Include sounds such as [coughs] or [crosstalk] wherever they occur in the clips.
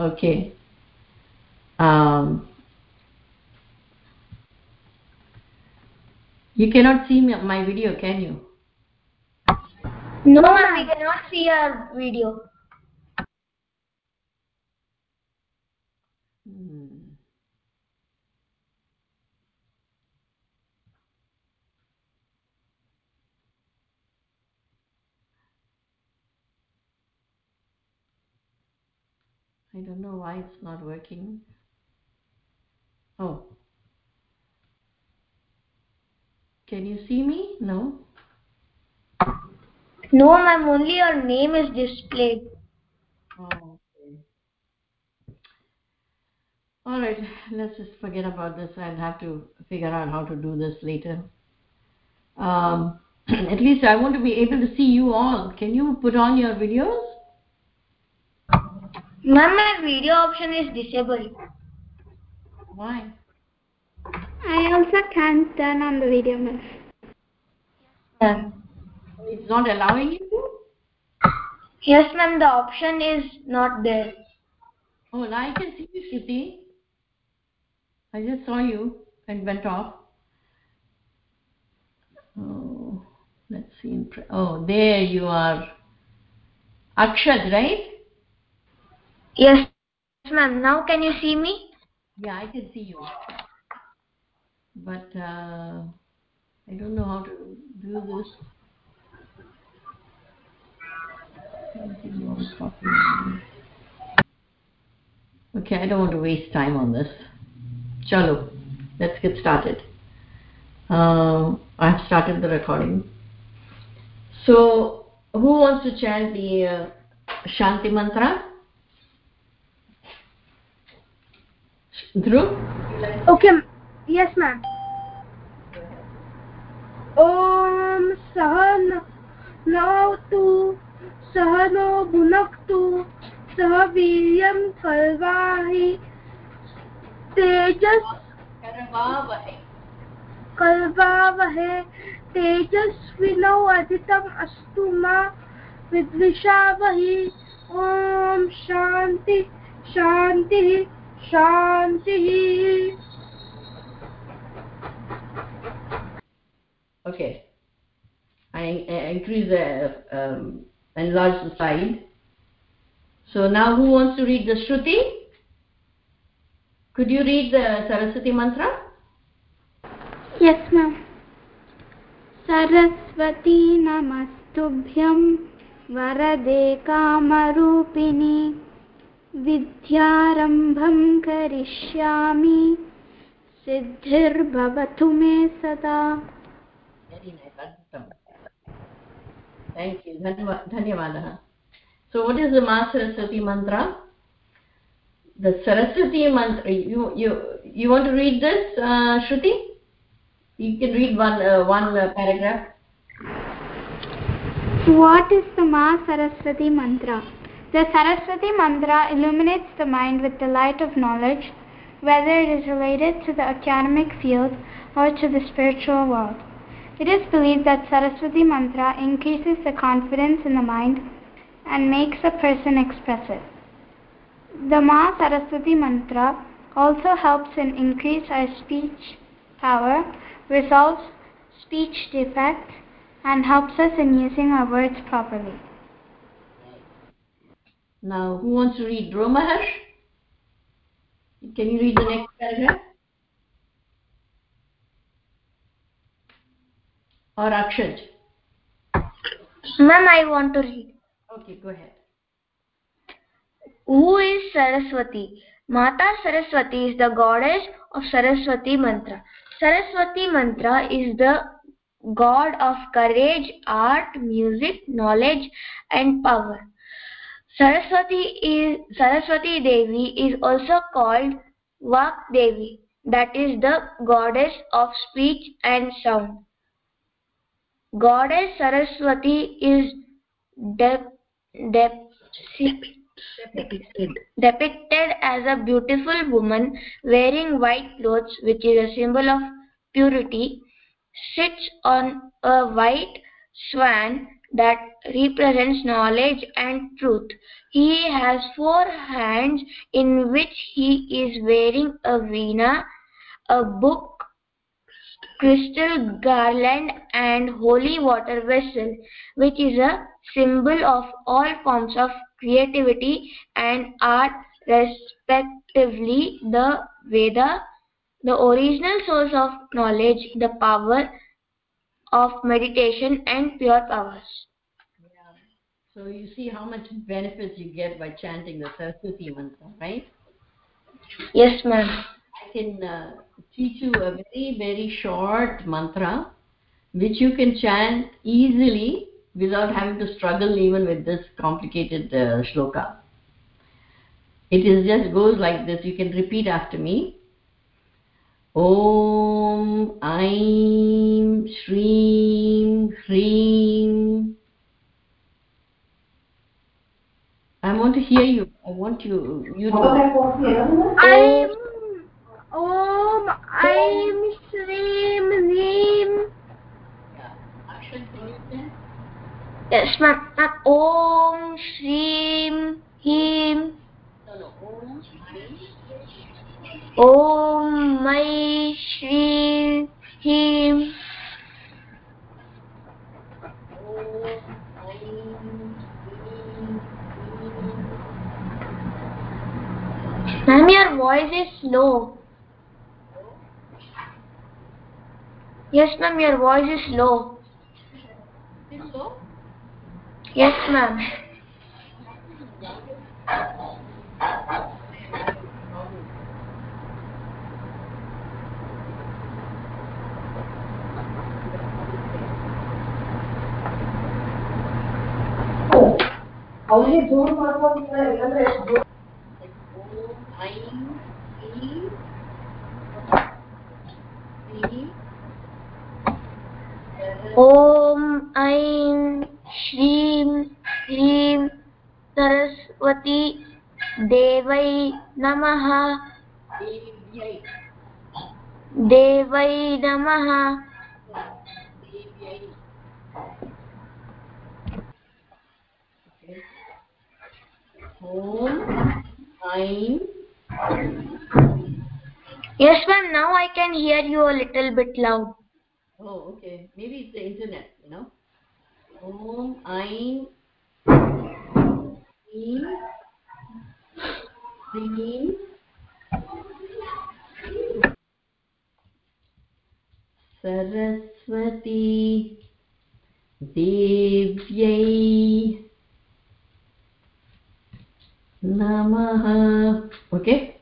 okay. Um, you cannot see my video can you? No ma'am we cannot see your video. Hmm. I don't know why it's not working. Oh. Can you see me? No? No, ma'am. Only your name is displayed. Oh, okay. All right. Let's just forget about this. I'll have to figure out how to do this later. Um, [clears throat] at least I want to be able to see you all. Can you put on your videos? Ma'am, my video option is disabled. Why? I also can't turn on the video, ma'am. Ma'am. It's not allowing you to? Yes, ma'am, the option is not there. Oh, now I can see you, Shruti. I just saw you and went off. Oh, let's see. Oh, there you are. Akshad, right? Yes, ma'am. Now can you see me? Yeah, I can see you. But uh, I don't know how to do this. Okay, I don't want to waste time on this. Chalo, let's get started. Uh, I've started the recording. So, who wants to chant the uh, Shanti Mantra? Dhruv? Okay. Yes, ma'am. ॐ सह नवतु सह no भुनक्तु सह वीर्यं कल्वाहि तेजस् कल्वावहे तेजस्विनौ अधितम् अस्तु मा विद्विषावहि ॐ शान्ति शान्तिः शान्तिः okay I, I increase the um, enlarge the slide so now who wants to read the Shruti could you read the Saraswati mantra yes ma'am Saraswati नमस्तुभ्यं वरदे कामरूपिणि विद्यारम्भं करिष्यामि। सिद्धिर्भवतु मे सदा। धन्यवादः। सो वट् is the Ma Saraswati mantra the Saraswati mantra you you want read this Shruti you can read one one paragraph what is the Ma Saraswati mantra the saraswati mantra illuminates the mind with the light of knowledge whether it is related to the academic field or to the spiritual world it is believed that Saraswati mantra increases the confidence in the mind and makes a person expressive. The Ma Saraswati mantra also helps in increase our speech power, resolves speech defects, and helps us in using our words properly. Now, who wants to read Romaharsh? Can you read the next paragraph? or Akshaj? Ma'am, I want to read. Okay, go ahead. Who is Saraswati? Mata Saraswati is the goddess of Saraswati mantra. Saraswati mantra is the god of courage, art, music, knowledge and power. Saraswati is Saraswati Devi is also called Vak Devi that is the goddess of speech and sound. Goddess Saraswati is de- de- depicted. depicted as a beautiful woman wearing white clothes, which is a symbol of purity, sits on a white swan that represents knowledge and truth. He has four hands in which he is wearing a veena, a book, crystal garland and holy water vessel, which is a symbol of all forms of creativity and art respectively the Veda, the original source of knowledge, the power of meditation and pure powers. Yeah. So you see how much benefits you get by chanting the Saraswati mantra, right? Yes, ma'am. I can uh, teach you a very, very short mantra which you can chant easily without having to struggle even with this complicated uh, shloka. It is just goes like this. You can repeat after me. ॐ ऐं श्रीं ह्रीं I want to hear you. I want you. You to. I'm Om Aim Shreem Reem Yeah. Akshan, can you chant? Yes, ma'am. Ma'am, Om Shreem Him Om Mai Shri Him Om Aim Shreem Hreem. Ma'am, your voice is low. Yes, ma'am, your voice is low. Still low? Yes, ma'am. only June performed the ॐ ऐं श्रीं ह्रीं सरस्वती देवै नमः देवै नमः Om Aim Yes, ma'am, now I can hear you a little bit loud. Oh, okay. Maybe it's the internet, you know. Om Aim Shreem Hreem Saraswati Devyai Namaha. Okay?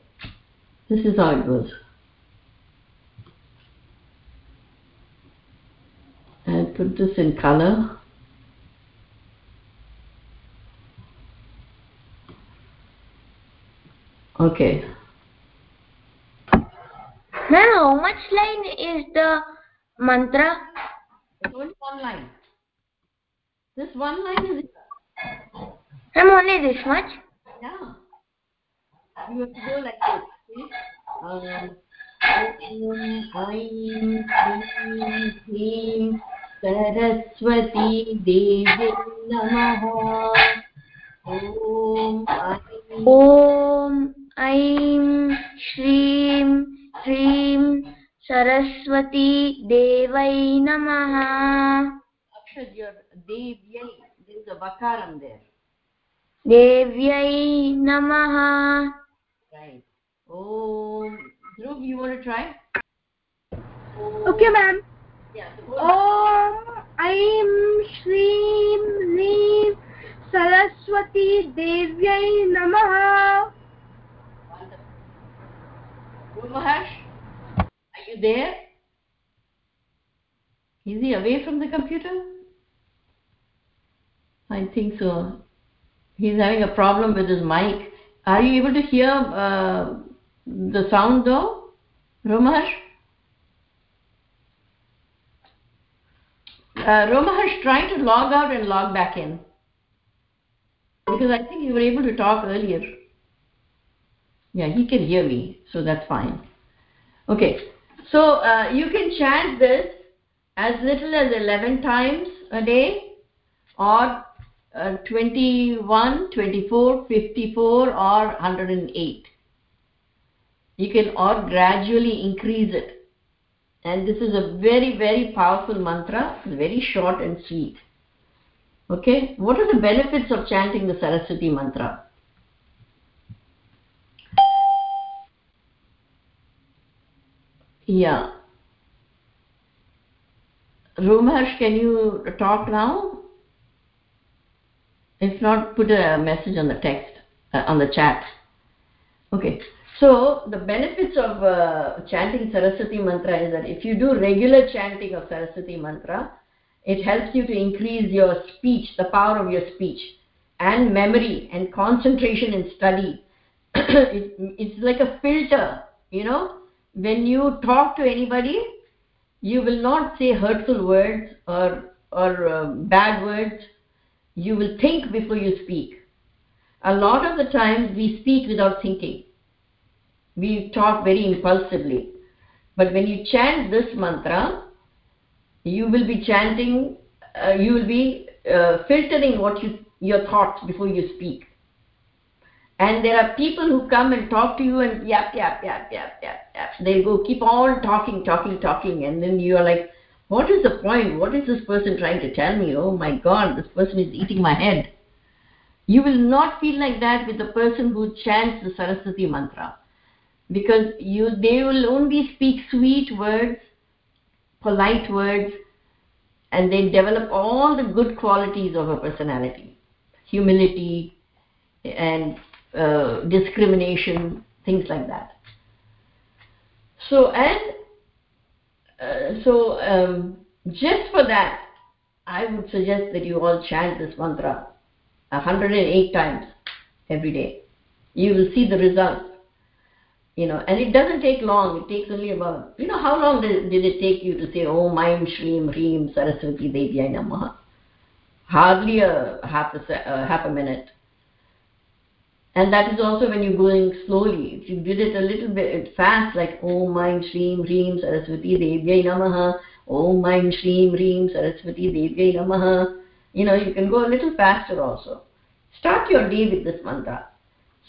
This is how it goes. and put this in color. Okay. Ma'am, how much line is the mantra? It's only one line. This one line is Ma'am, only this much? Yeah. You have to go like this. See? Um, Om Aim Shreem Hreem Saraswati Devi Namaha Om Aim Om Aim Shreem Hreem Saraswati Devai Namaha Akshad, your Devyai. There is a vakaram there. Devyai Namaha Right. Om. Dhruv, you want to try? Okay, ma'am. Yeah. Om Shreem Reem Saraswati Devyai Namaha. Guru Maharsh, are you there? Is he away from the computer? I think so. He's having a problem with his mic. Are you able to hear uh, the sound though, Romaharsh? Uh, Romaharsh, try to log out and log back in. Because I think you were able to talk earlier. Yeah, he can hear me, so that's fine. Okay, so uh, you can chant this as little as 11 times a day or uh, 21 24 54 or 108 you can or gradually increase it. And this is a very very powerful mantra. Very short and sweet. Okay? What are the benefits of chanting the saraswati mantra? Yeah. Romash, can you talk now? If not, put a message on the text, uh, on the chat. Okay. So, the benefits of uh, chanting Saraswati mantra is that if you do regular chanting of Saraswati mantra, it helps you to increase your speech, the power of your speech, and memory and concentration in study. [clears throat] it, it's like a filter, you know. When you talk to anybody, you will not say hurtful words or or uh, bad words you will think before you speak. A lot of the times we speak without thinking. We talk very impulsively. But when you chant this mantra you will be chanting uh, you will be uh, filtering what you your thoughts before you speak. And there are people who come and talk to you and yap yap yap yap yap yap. They go keep on talking talking talking. And then you are like what is the point? What is this person trying to tell me? Oh my god this person is eating my head. You will not feel like that with the person who chants the saraswati mantra. Because you they will only speak sweet words polite words and they develop all the good qualities of a personality. Humility and uh, discrimination, things like that. So, and uh, so um, just for that, I would suggest that you all chant this mantra 108 times every day. You will see the results. You know, and it doesn't take long. It takes only about, you know, how long did, did it take you to say, Oh, Maim Shreem Reem Saraswati Devi Namaha? Hardly a half a, a half a minute and that is also when you're going slowly. If you did it a little bit fast, like Om Aim Shreem Reem Saraswati Devyai Namaha, Om Aim Shreem Reem Saraswati Devyai Namaha, you know, you can go a little faster also. Start your day with this mantra.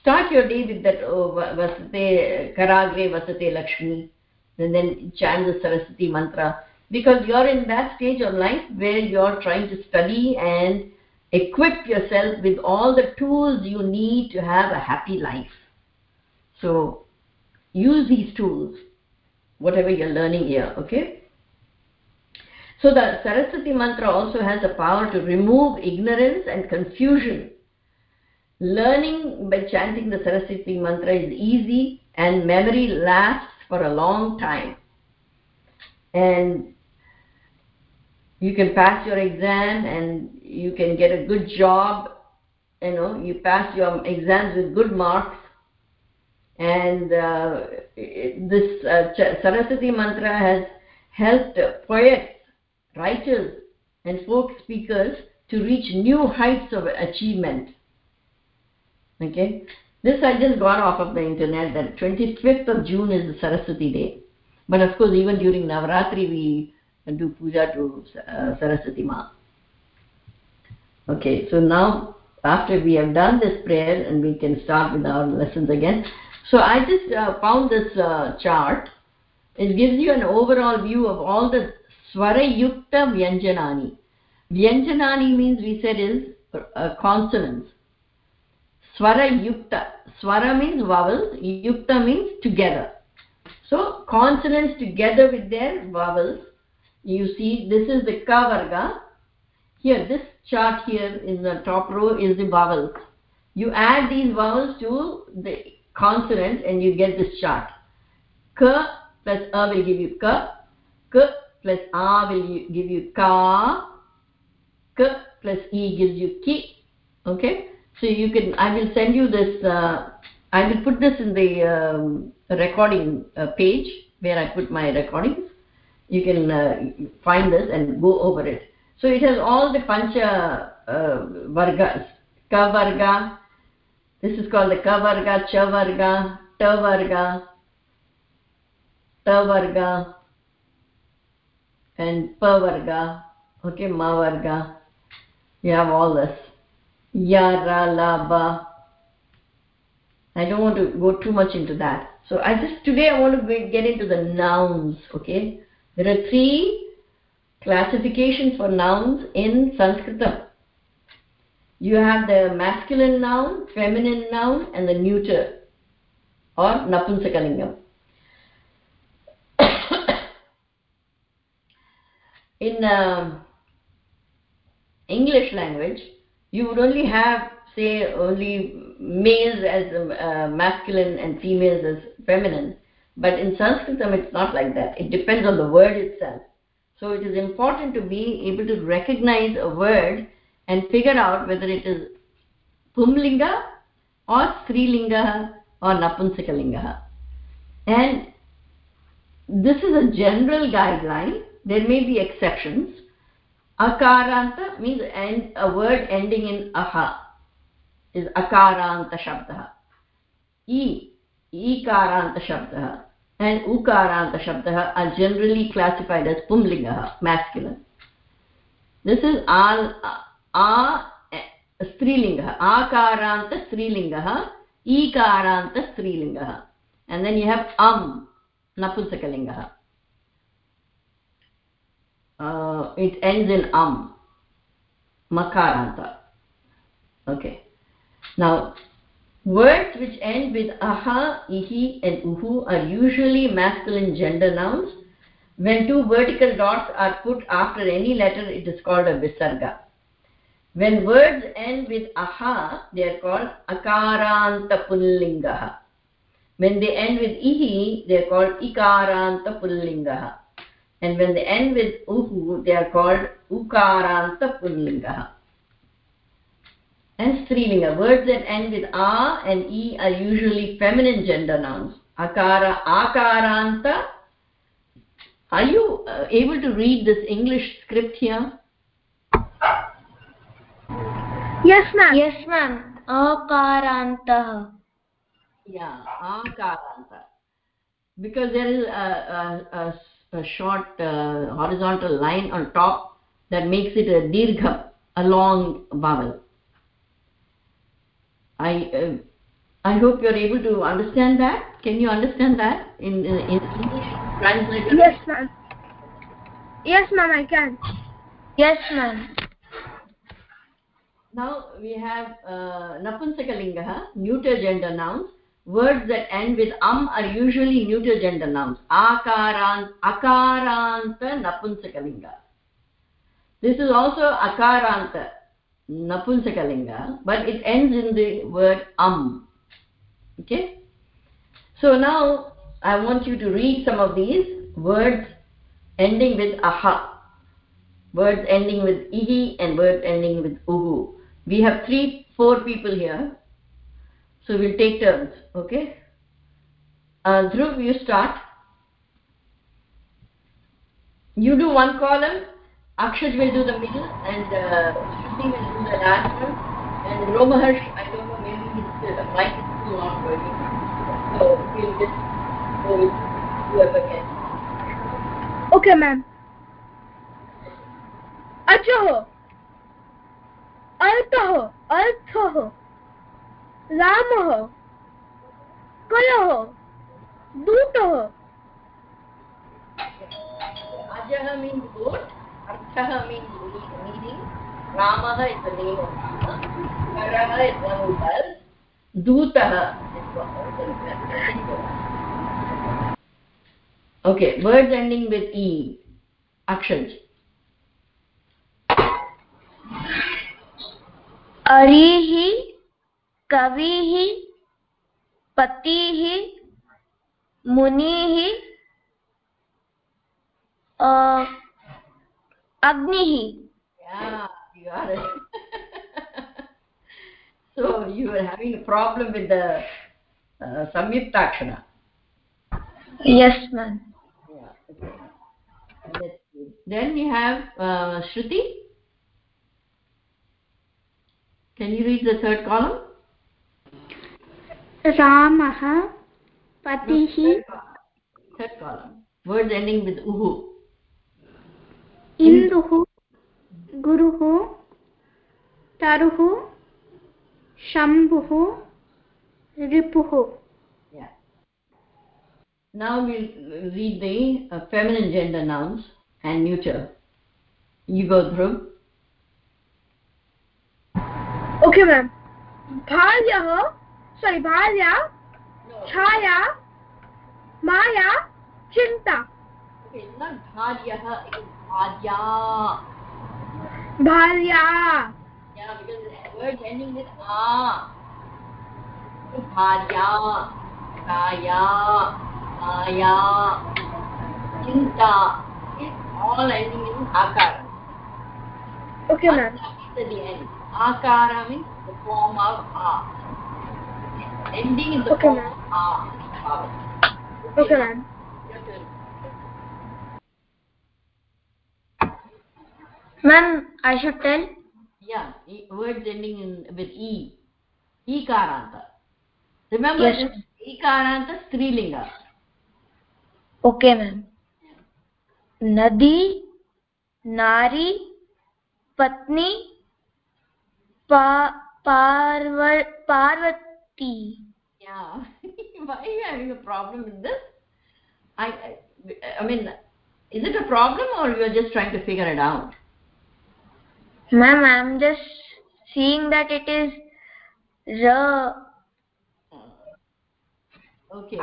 Start your day with that oh, Vasate Karagre Vasate Lakshmi, and then chant the Saraswati mantra. Because you're in that stage of life where you're trying to study and equip yourself with all the tools you need to have a happy life. So use these tools, whatever you're learning here, okay? So the Saraswati mantra also has the power to remove ignorance and confusion. Learning by chanting the Saraswati mantra is easy and memory lasts for a long time. And you can pass your exam and you can get a good job you know you pass your exams with good marks. And uh, this uh, saraswati mantra has helped poets writers and folk speakers to reach new heights of achievement. Okay? This i just got off of the internet that 25th of june is the saraswati day. But of course even during navratri we do puja to uh, saraswati ma. Okay so now after we have done this prayer and we can start with our lessons again. So i just uh, found this uh, chart. It gives you an overall view of all the swara yukta vyanjanani. Vyanjanani means we said is uh, consonants. Swara yukta swara means vowels yukta means together. So consonants together with their vowels you see this is the ka varga. Here this chart here in the top row is the vowels. You add these vowels to the consonant and you get this chart. Ka plus a will give you ka. K plus a will give you ka. K plus e gives you ki. Okay? So you can i will send you this uh, i will put this in the um, recording uh, page where i put my recordings you can uh, find this and go over it. So it has all the pancha uh, vargas. Ka varga. This is called the ka varga cha varga ta varga ta varga and pa varga. Okay ma varga. You have all this. Yara laba i don't want to go too much into that. So i just today i want to get into the nouns okay there are three classifications for nouns in sanskritam. You have the masculine noun feminine noun and the neuter or napunsakalingam. [coughs] In um, english language you would only have say only males as uh, masculine and females as feminine but in sanskritam it's not like that. It depends on the word itself. So it is important to be able to recognize a word and figure out whether it is pumlinga or strilinga or napunsakalinga and this is a general guideline. There may be exceptions. Akaranta means end, a word ending in aha is akaranta shabdah e ईकारान्तशब्दः, and उकारान्तशब्दः are generally classified as पुंलिङ्गः masculine this is all, आ स्त्रीलिंग आकारान्तस्त्रीलिङ्गः ईकारान्तस्त्रीलिङ्गः and then you have अम्, नपुंसकलिङ्गः. It ends in अम्, मकारान्त. Okay now words which end with aha ihi and uhu are usually masculine gender nouns when two vertical dots are put after any letter it is called a visarga. When words end with aha they are called akaranta pullingah when they end with ihi they are called ikaranta pullingah and when they end with uhu they are called ukaranta pullingah and strilinga. Words that end with a and e are usually feminine gender nouns. Akara akaranta. Are you uh, able to read this english script here? Yes ma'am. Yes ma'am. Akarantah. Yeah akaranta because there is a, a, a, a short uh, horizontal line on top that makes it a dirgham a long vowel i uh, i hope you're able to understand that. Can you understand that in in, in english? Translated yes ma'am. Yes ma'am i can. Yes ma'am. Now we have uh, napunsakalingah neuter gender nouns. Words that end with am are usually neuter gender nouns. Akarant akaranta napunsakalinga. This is also akaranta napunsakalinga but it ends in the word am. Okay? So now i want you to read some of these words ending with aha. Words ending with ihi and words ending with uhu. We have three four people here. So we'll take turns okay? Uh, dhruv you start. You do one column akshaj will do the middle and uh, shruti will do the last one and romaharsh i don't know maybe his uh, mic is still not working so we'll just go with whoever can okay ma'am अजः अल्पः अर्थः रामः कलः दूतः Ajah means goat, Arthah means meaning, Ramah is the name of Rama, Karah is one who does, Dutah is. Okay, words ending with E. Akshaj. अरिः कविः पतिः मुनिः agnihi yeah you got it. [laughs] So you are having a problem with the uh, samyuktakshara yes ma'am. Yeah okay. Then we have uh, shruti. Can you read the third column? Ramah patihi. third column. Words ending with uhu. इन्दुः गुरुः shambhuhu ripuhu Yeah. Now we'll read the uh, feminine gender nouns and neuter. You go through. Okay, ma'am. Bharyah, sorry, Bharya, Chaya, Maya, Chinta. Okay, not is bharya. Bharya. Yeah, because the word ending with a. Bharya, kaya, maya, chinta. All ending in akara. Okay, ma'am. At the end. Akara means the form of a. Ending in the Okay, form of a. Okay, ma'am. Your turn. Ma'am, I should tell. Yeah, e- words ending in with e. Ekaranta. Remember Yes. this ekaranta strilinga. Okay, ma'am. Nadi, Nari, Patni, pa, Parva, Parvati. Yeah. [laughs] Why are you having a problem with this? I, I, I mean, is it a problem or you're just trying to figure it out? Ma'am, I'm just seeing that it is Ra. Okay.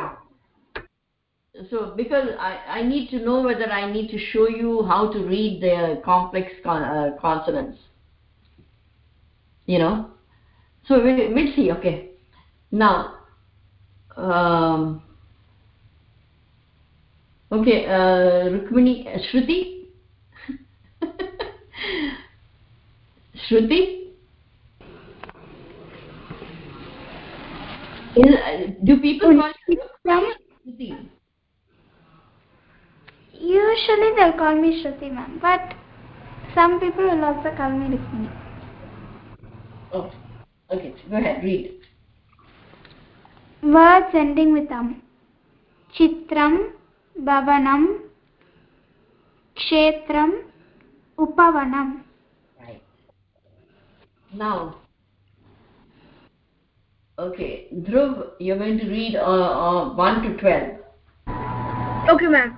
So, because I, I need to know whether I need to show you how to read the complex con- uh, consonants. You know? So, we, we'll see, okay. Now, um, okay, uh, Rukmini, uh, Shruti? Shruti? Uh, do people call you Shruti? Usually they'll call me Shruti ma'am, but some people will also call me Rukmini. Oh, okay, go ahead, read. Words ending with am. Chitram, Bhavanam, Kshetram, Upavanam. Right. Now, okay, Dhruv, you're going to read uh, uh, 1 to 12. Okay, ma'am.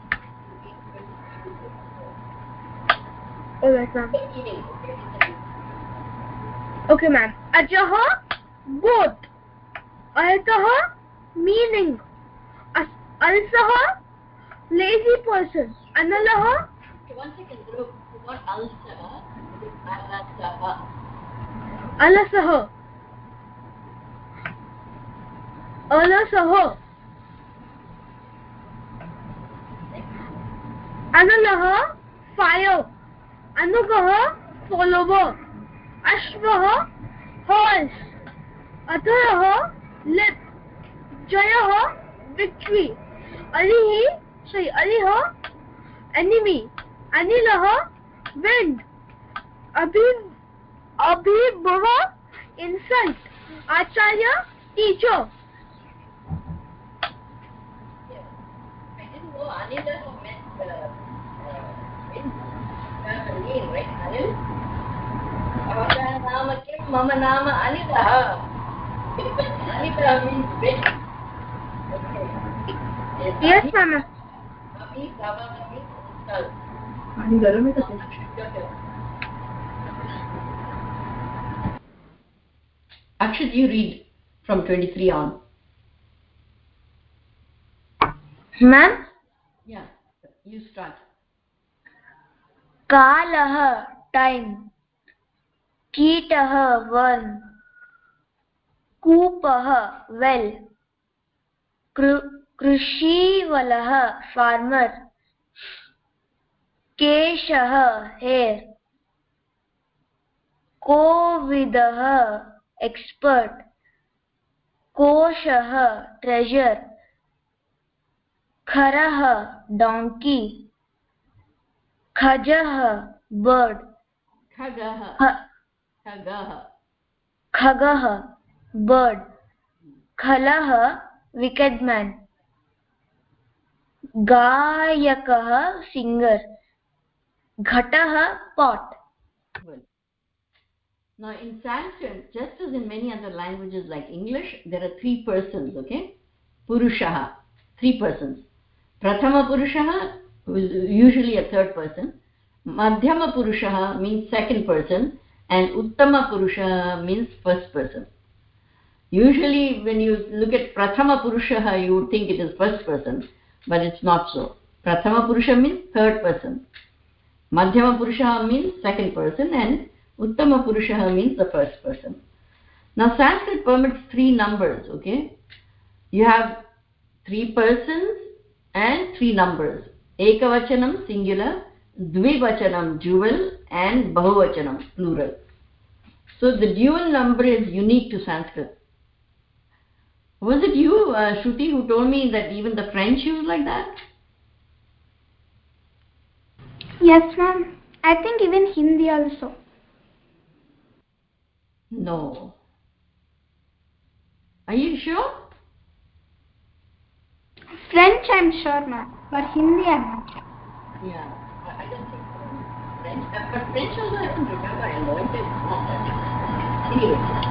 Alright, ma'am. Okay, ma'am. Ajaha, both. Ayataha, meaning. As- Alsaha, lazy person. Analaha, Okay, one second, Dhruv. It's not ulcer, it is अलसः अलसः अनलः fire. अनुगः follow अश्वः horse अधरः lip. जयः victory अलिः सै अलिः एनिमि। अनिलः विण्ड् अभिन् Abhibhava, insult. Acharya, teacher. I didn't know Anila meant uh, uh, wind. That's a name, right? Anil? Avaka nama kim mama nama Anila. Anila means wind. Okay. Yes, ma'am. Abhi Bhava means insult. Akshat, you read from 23 on. Ma'am, Yeah, you start. कालः time कीटः worm कूपः well कृषीवलः farmer केशः hair कोविदः expert कोशः treasure खरः donkey खजः bird खगः। बर्ड् खलः विकेट्मेन् गायकः सिङ्गर् घटः pot Now in Sanskrit, just as in many other languages like English, there are three persons, okay? Purushaha, three persons. Prathama Purushaha is usually a third person. Madhyama Purushaha means second person and Uttama Purushaha means first person. Usually when you look at Prathama Purushaha, you would think it is first person, but it's not so. Prathama Purusha means third person. Madhyama Purusha means second person and Uttama Purusha means the first person. Now Sanskrit permits three numbers, okay? You have three persons and three numbers. Ekavachanam singular, Dvivachanam dual and Bahuvachanam plural. So the dual number is unique to Sanskrit. Was it you, uh, Shruti, who told me that even the French use like that? Yes, ma'am. I think even Hindi also. No. Are you sure? French, I'm sure, ma'am. But Hindi, I'm not sure. Yeah, I, don't think so. French, uh, but French also I don't remember. I learned it. Anyway,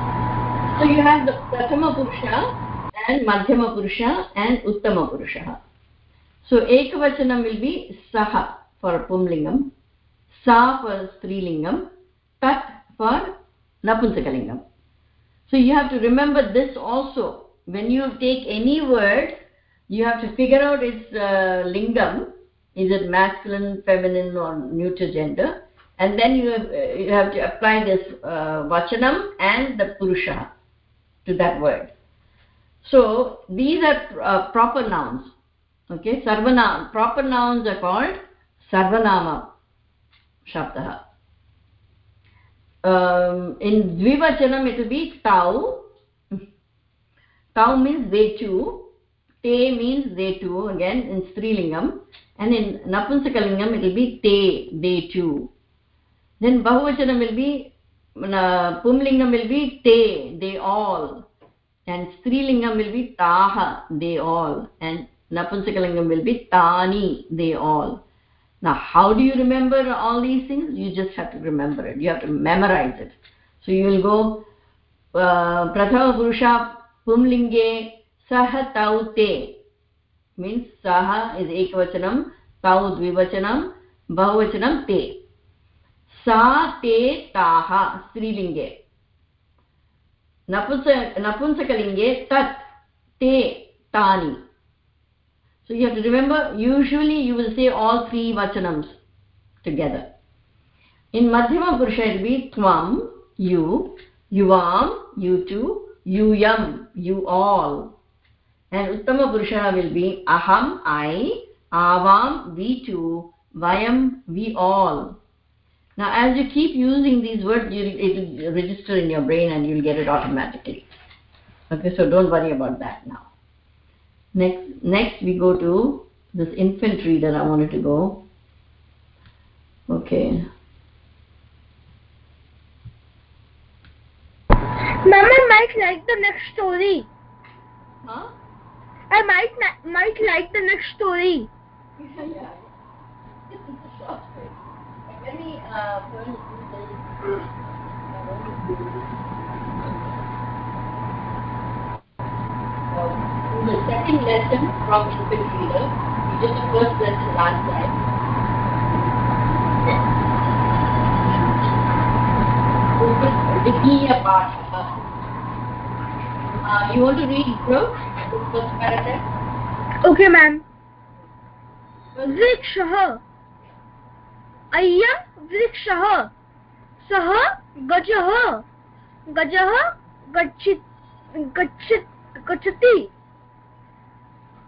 so you have the Prathama Purusha and Madhyama Purusha and Uttama Purusha. So Ekavachanam will be Saha for Pumlingam, Sa for Strilingam, Tat for Napunsakalingam. So you have to remember this also. When you take any word, you have to figure out its uh, lingam. Is it masculine, feminine, or neuter gender? And then you have, uh, you have to apply this uh, vachanam and the purusha to that word. So these are uh, proper nouns. Okay, sarvanam. Proper nouns are called sarvanama shabdaha. In द्विवचनम् it be two two means they two ते means they two again in स्त्रीलिङ्गम् and in नपुंसकलिङ्गम् it be ते they to then बहुवचनम् इल् be पुंलिङ्गम् will be ते they all and strilingam will be taha, they all. And napunsakalingam will be tani, they all. Now, how do you remember all these things? You just have to remember it. You have to memorize it. So you will go, uh, Prathama Purusha Pumlinge Saha Tau Te. Means Saha is Ekvachanam, Tau Dvivachanam, Bahuvachanam Te. Sa Te Taha Strilinge. Napunsakalinge Tat Te Tani. So you have to remember, usually you will say all three vachanams together. In Madhyama Purusha it will be Tvam, you, Yuvam, you two, Yuyam, you all. And Uttama Purusha will be Aham, I, Avam, we two, Vayam, we all. Now as you keep using these words, it will register in your brain and you'll get it automatically. Okay, so don't worry about that now. Next, next we go to this infantry that I wanted to go. Okay. Ma'am, I might like the next story. Huh? I might might like the next story. yeah. This [laughs] is a short story. Let me uh, the second lesson from infantry leader. We did the first lesson last time. Vikiya Paఠः. Uh, you want to read first, the first? Okay, ma'am. वृक्षः अयं वृक्षः सः गजः गजः गच्छित् गच्छति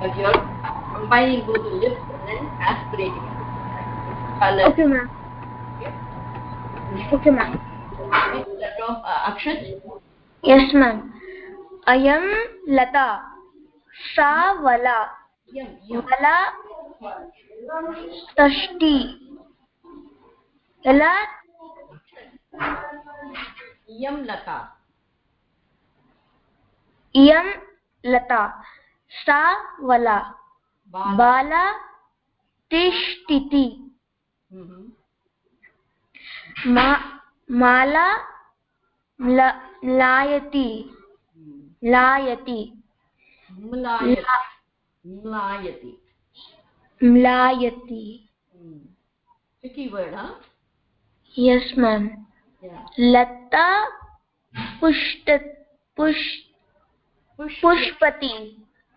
pa. But you're combining both the lips and then aspirating it. It's palat. Okay, ma'am. Okay, ma'am. Next, of uh, akshat yes ma'am ayam lata sa vala yam yam vala tashti vala yam lata iyam lata sa vala bala bala tishtiti Mhm. ma mala mla, mlayati Hmm. mlayati mlayati mlayati mlayati Hmm. tricky word huh yes ma'am. Yeah. lata pushta push push pushpati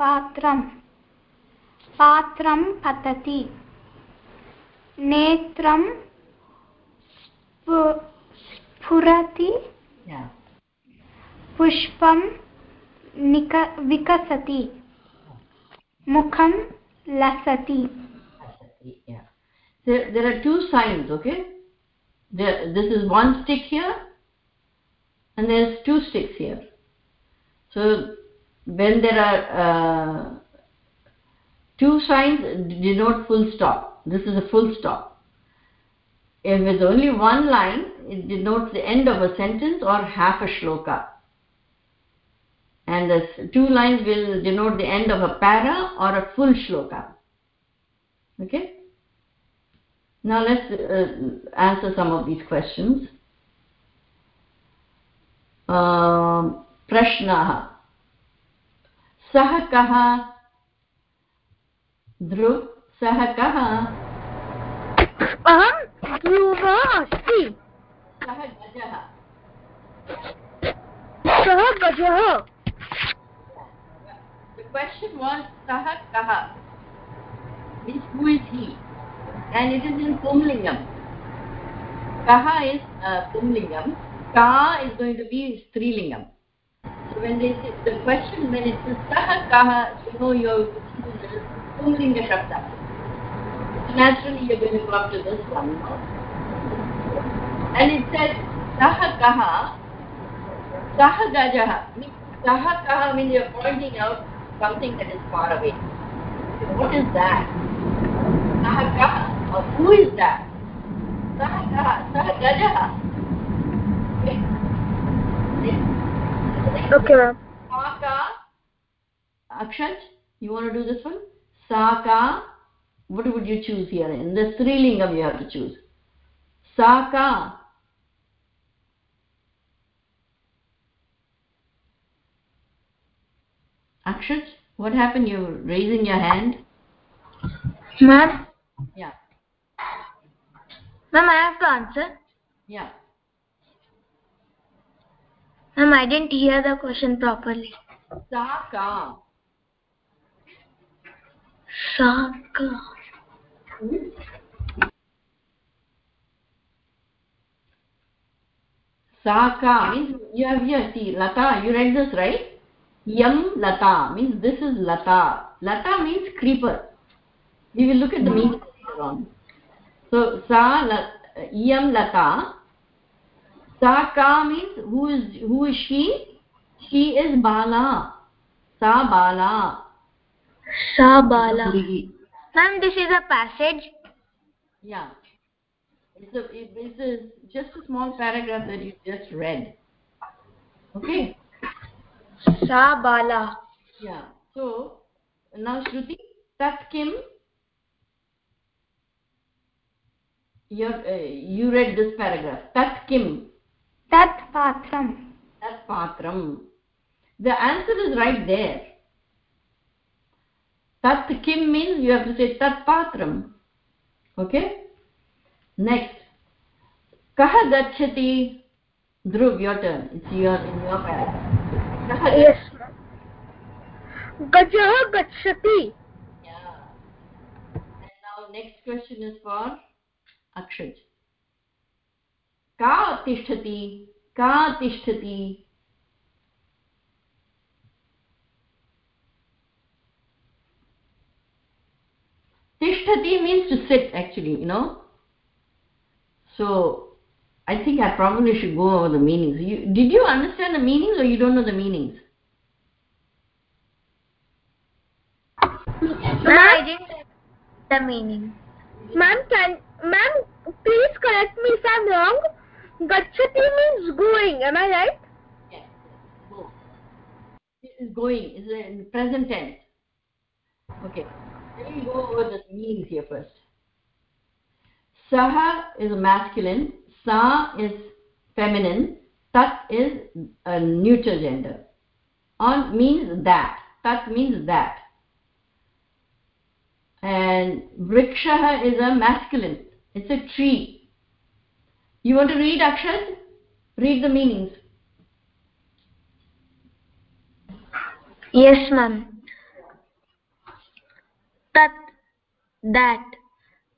पात्रं पात्रं पतति नेत्रं स्फुरति पुष्पं निक विकसति मुखं लसति there, there are two signs okay there, this is one stick here and there's two sticks here so when there are uh, two signs denote full stop. This is a full stop. If there's only one line it denotes the end of a sentence or half a shloka. And the two lines will denote the end of a para or a full shloka. Okay? Now let's uh, answer some of these questions. Um, prashnaha. सह कः ध्रुव सः कः अहं ध्रुव अस्ति। सः गजः। कः। Is पुंलिङ्गं का इस् गोयिङ्ग् टु बि स्त्रीलिङ्गम् when they say, the question when it says kaha you have to the shabda naturally you're going to go up to this one. And it says sah kaha sah gajah means sah kaha when you're pointing out something that is far away. What is that? Sah kaha or who is that? Sah kaha sah gajah okay. Okay ma'am Saka. Akshat, you want to do this one? Saka. What would you choose here? In the Strilingam you have to choose. Saka. Akshat, what happened? You're raising your hand? ma'am Yeah. ma'am i have to answer Yeah. Ma'am i didn't hear the question properly Saka. saka Saka means you have here, see, Lata, you read this right? Yam Lata means this is Lata. Lata means creeper. We will look at the meaning later on. So, Sa la, Yam Lata. Saka means who is who is she? She is Bala. Sa Bala. sabala ma'am this is a passage Yeah. It's a, it- it's a, just a small paragraph that you just read. Okay. sabala Yeah. So now Shruti, Tat Kim. You're, uh, you read this paragraph. Tat Kim. tat patram tat patram the answer is right there tat kim means you have to say tat patram okay next कः गच्छति Dhruv your turn it's your in your पेरा गजः गच्छति next question is for Akshaj question is for akshaj ka tishtati ka tishtati. Tishtati means to sit actually you know. So i think i probably should go over the meanings. You, did you understand the meanings or you don't know the meanings? No i didn't the meaning. Ma'am can ma'am please correct me if i'm wrong gachati means going am i right? Yes go. It is going is in present tense. Okay let me go over the meanings here first. Saha is a masculine sa is feminine tat is a neutral gender. On means that tat means that. And vriksha is a masculine it's a tree you want to read akshar read the meanings yes ma'am tat that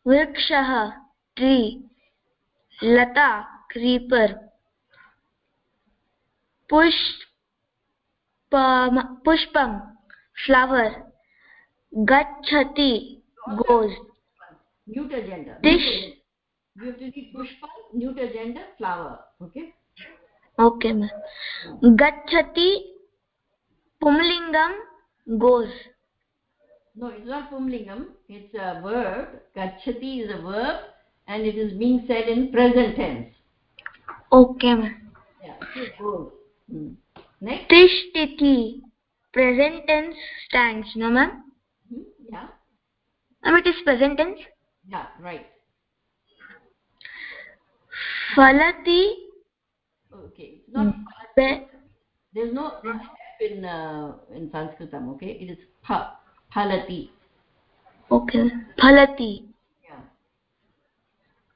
vrikshah tree lata creeper pushpam pushpam flower gachati goes neuter gender Dish. You have to read pushpa neuter gender flower okay? Okay ma'am. Gachati pumlingam goes no it's not pumlingam. It's a verb. Gachati is a verb and it is being said in present tense. Okay ma'am. Yeah so goes hmm. next. Tishtiti present tense stands no ma'am? Hmm, yeah. Ma'am it is present tense? Yeah right falati. Okay it's not be- there's no F in uh, in sanskritam okay? It is pha phalati okay phalati yeah.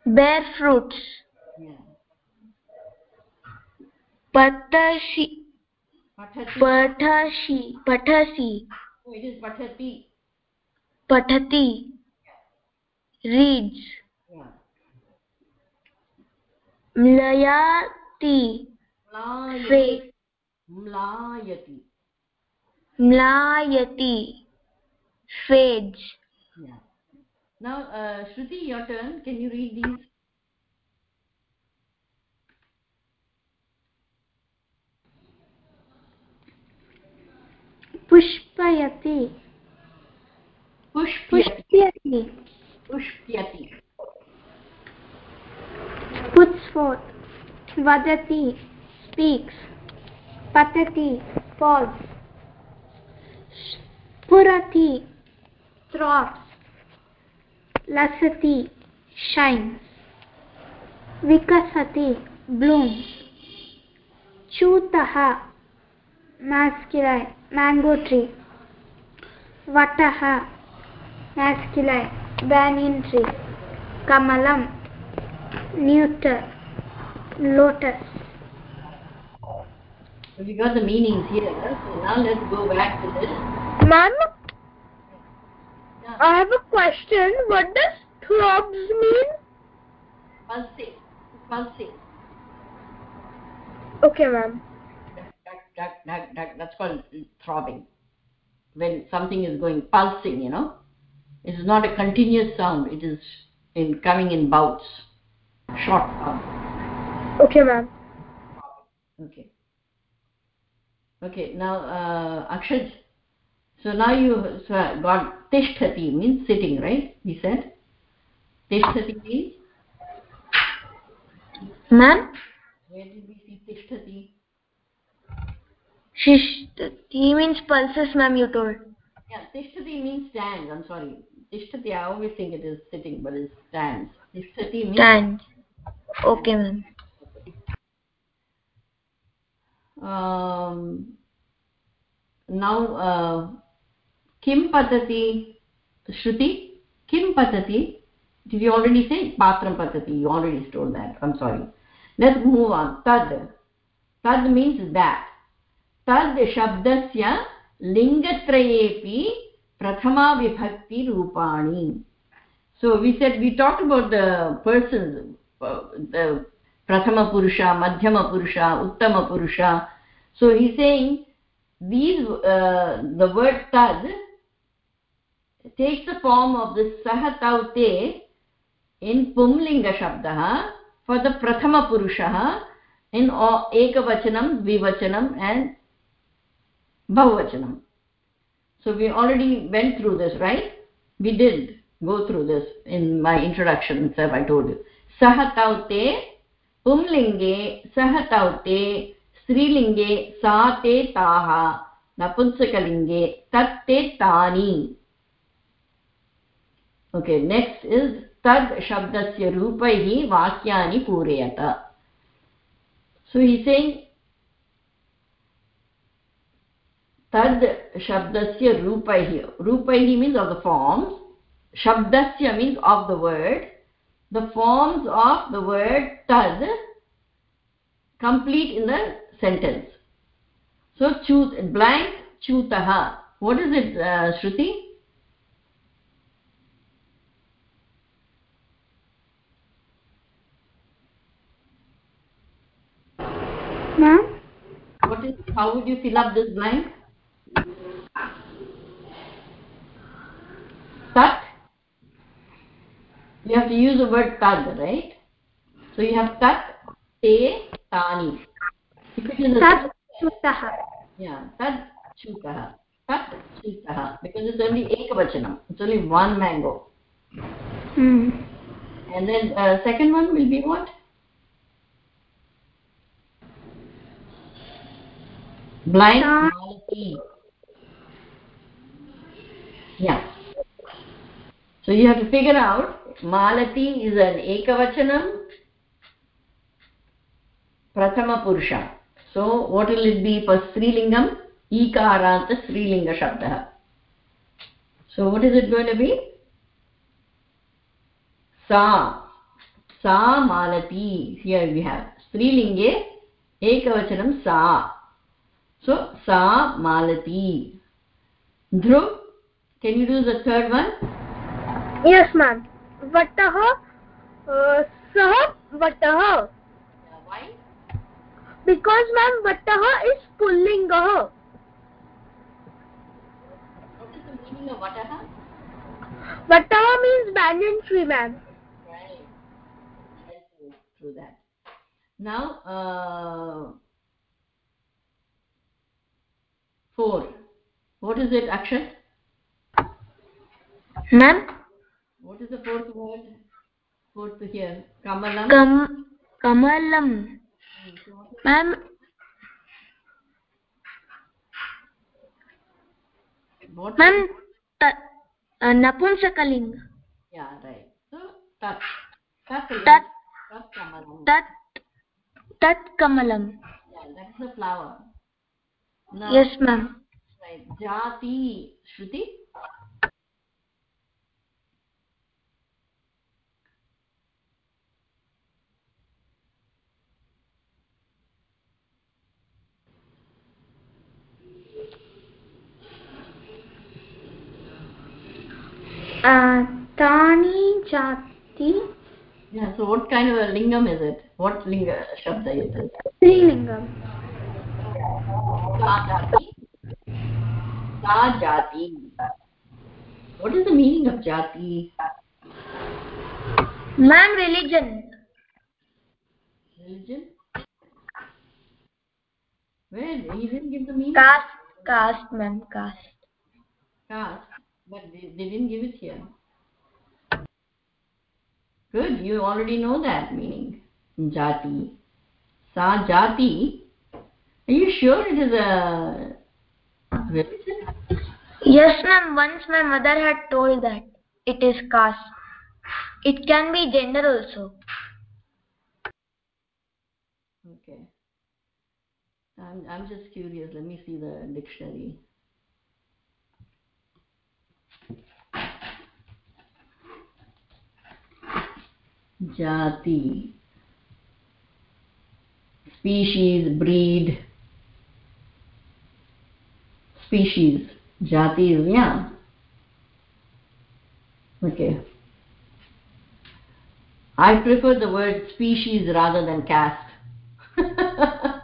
Bear fruits. Yeah. Patashi. Pathati patashi. Patasi oh, it is pathati patati. Reads म्लयाति say म्लायति म्लायति sage yeah now uh, shruti your turn can you read these पुष्पयति पुष्पयति पुष्पयति puts forth vadati speaks patati falls spurati throbs lasati shines vikasati blooms chutaha masculine mango tree vataha masculine banyan tree kamalam neuter lotus. We got the meanings here? So now let's go back to this. Ma'am yeah. i have a question. What does throbs mean? Pulsing. Pulsing. Okay ma'am. Duck, duck, duck. that's called throbbing. When something is going pulsing you know it is not a continuous sound. It is in coming in bouts short okay ma'am. Okay. Okay now uh, akshaj so now you so got tishtati means sitting right? We said? Tishtati means? Ma'am? Where did we see tishtati shishtati means pulses ma'am you told. Yeah tishtati means stands i'm sorry. Tishtati i always think it is sitting but it stands. Tishtati means stands okay ma'am now किं पतति श्रुति किं पतति डि यु say पात्रं पतति you already stole that I am sorry let move आन् तद् तद् means that तद् शब्दस्य लिङ्गत्रयेपि प्रथमाविभक्तिरूपाणि so we said we talk about the person prathama madhyama purusha uttama purusha so he's saying these uh, the word tad takes the form of the sahataute in pumlinga shabdah for the prathama purushah in ekavachanam dvivachanam and bahuvachanam so we already went through this right we did go through this in my introduction itself i told you sahataute पुंलिङ्गे सः तौ ते स्त्रीलिङ्गे सा ते ताः नपुंसकलिङ्गे तत् ते तानि ओके नेक्स्ट् इस् तद् शब्दस्य रूपैः वाक्यानि पूरयत। सो हि सेङ्ग् तद् शब्दस्य रूपैः रूपैः मीन्स् आफ् द फार्म्स् शब्दस्य means of the word the forms of the word tad complete in the sentence. So choose blank chutah what is it uh, shruti? Ma'am? What is how would you fill up this blank? Tat you have to use the word tad right? So you have tat te tani. If it is tat chutah yeah tad chutah tat chutah because it's only ekavachanam. It's only one mango. Hmm. And then uh, second one will be what? Blind malati yeah so you have to figure out malati is an ekavachanam prathama purusha. So what will it be? For strilingam ikarant strilinga shabdah. So what is it going to be? Sa. Sa malati. Here we have strilinge ekavachanam sa. So sa malati. Dhruv can you do the third one yes ma'am. Vatah uh, sah vatah why? Because ma'am vatah is pullinga. What is the meaning of vatah vatah means banyan tree ma'am. Right. I'll go through that. Now uh, four. What is it akshat ma'am what is the fourth word fourth here kamalam kam kamalam ma'am ma'am tat uh, napunsakaling yeah right so tat tat tat tat kamalam tat tat kamalam yeah that's the flower now yes ma'am right jati shruti tani jati yeah so what kind of a lingam is it? What linga shabda it is strilingam sa jati sa jati what is the meaning of jati ma'am religion. Religion? Where? He didn't give the meaning? Caste caste ma'am caste. Caste but they, they didn't give it here. Good you already know that meaning. Jati. Sa jati. Are you sure it is a religion? Yes ma'am. Once my mother had told that it is caste it can be gender also. Okay. I'm i'm just curious. Let me see the dictionary jati species breed. Species jati is yeah okay. I prefer the word species rather than caste. [laughs]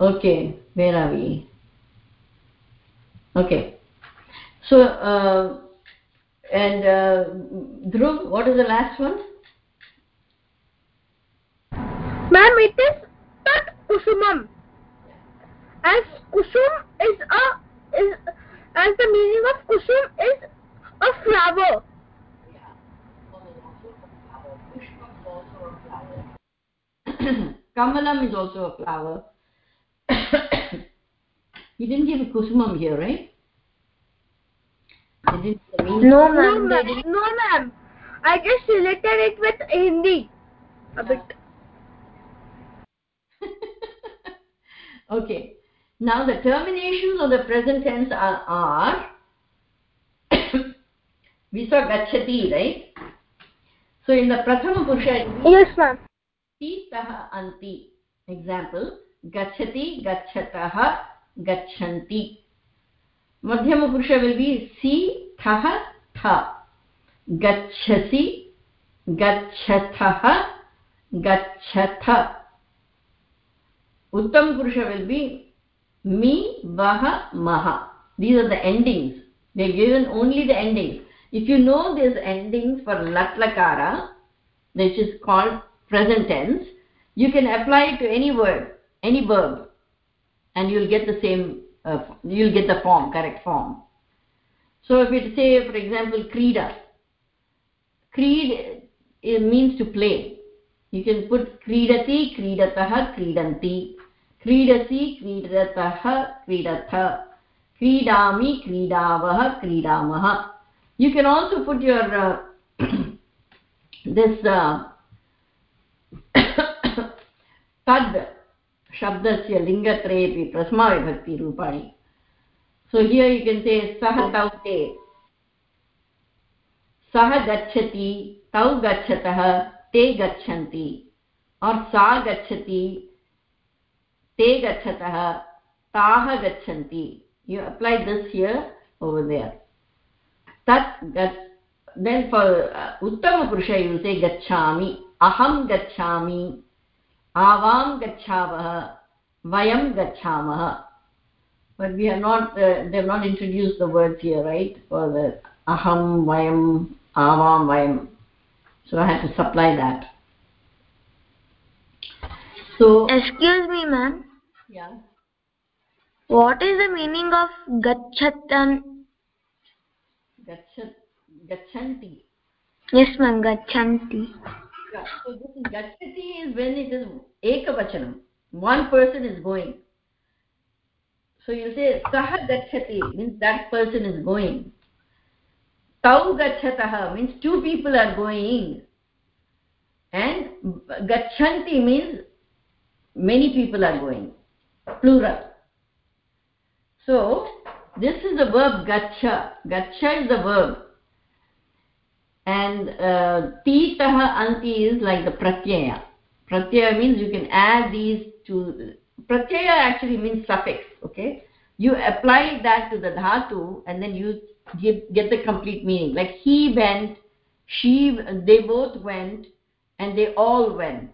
Okay where are we? Okay. So uh, and uh, dhruv what is the last one Ma'am, it is tat kusumam. As kusum is a is as the meaning of kusum is a flower. [coughs] kamalam is also a flower [coughs] you didn't give kusumam here right he didn't give the meaning. No, ma'am. No, ma'am. No, ma'am. I just related it with Hindi a bit. [laughs] okay now the terminations of the present tense are, are [coughs] we saw gachati right so in the prathama purusha it will Yes, ma'am. ti tah anti example gachati gachatah gachanti मध्यमपुरुष will be सि थः थ गच्छसि, गच्छथः, गच्छथ। उत्तमपुरुष will be मि। वः मह these are the endings they given only the endings if you know this endings for लट्लकार this is called present tense you can apply to any word any verb and you will get the same uh, you'll get the form correct form so if you say for example krida creed it means to play you can put kridati kridatah kridanti क्रीडसि क्रीडतः क्रीडथ क्रीडामि क्रीडावः क्रीडामः you can also put your uh, [coughs] this [coughs] शब्दस्य लिङ्गत्रयेपि प्रथमाविभक्तिरूपाणि so here you can सः oh. तौ ते। सः गच्छति तौ गच्छतः ते गच्छन्ति। और् सा गच्छति ते गच्छतः ताः गच्छन्ति। यु अप्लै दिस् हियर् तत् देन् uh, उत्तमपुरुष गच्छामि। अहं गच्छामि। Say gachami aham gachami avam gachavah vayam gachamah but we have not uh, they have not introduced the words here right for the aham vayam avam vayam so i have to supply that so Excuse me, ma'am. yeah What is the meaning of gachatan? gachat gachanti Yes, ma'am. Gachanti. So this is gachati is when it is ekavachanam one person is going. So you say saha gachati means that person is going. tau gachatah means two people are going. And gachanti means many people are going. Plural. So this is the verb gacha gacha is the verb and uh, titah anti is like the pratyaya. Pratyaya means you can add these to pratyaya actually means suffix okay? You apply that to the dhatu and then you give, get the complete meaning. Like he went she they both went and they all went.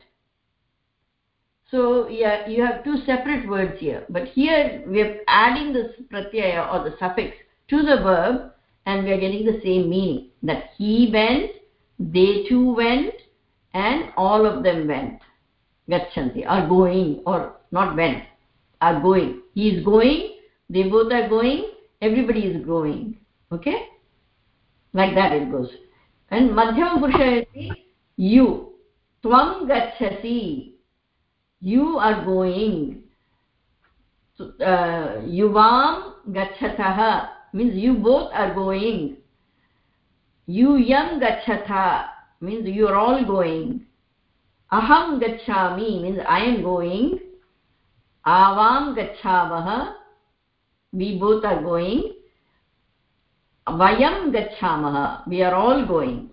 So yeah you have two separate words here. But here we are adding this pratyaya or the suffix to the verb and we are getting the same meaning that he went they too went and all of them went. Gachanti are going or not went are going. He is going they both are going everybody is going okay? Like that it goes. And madhyama purusha is you tvam gachasi you are going. Uh, yuvam gachatah means you both are going yam gachatha means you are all going. Aham gachami means i am going. Avam gachavah we both are going. Vayam gachamah we are all going.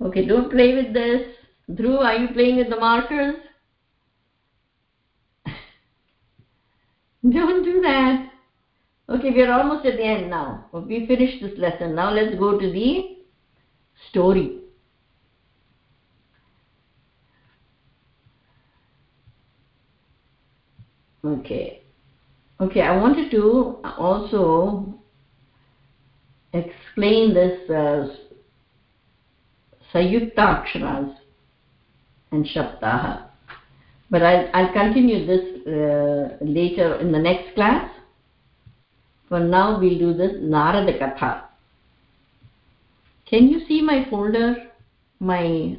Okay don't play with this. Dhruv, are you playing with the markers? [laughs] Don't do that. Okay, we are almost at the end now. We finished this lesson. Now let's go to the story. Okay. Okay, I wanted to also explain this uh, Sayukta and Shabdaha. But I'll, I'll continue this uh, later in the next class. For now, we'll do this Narada Katha. Can you see my folder? My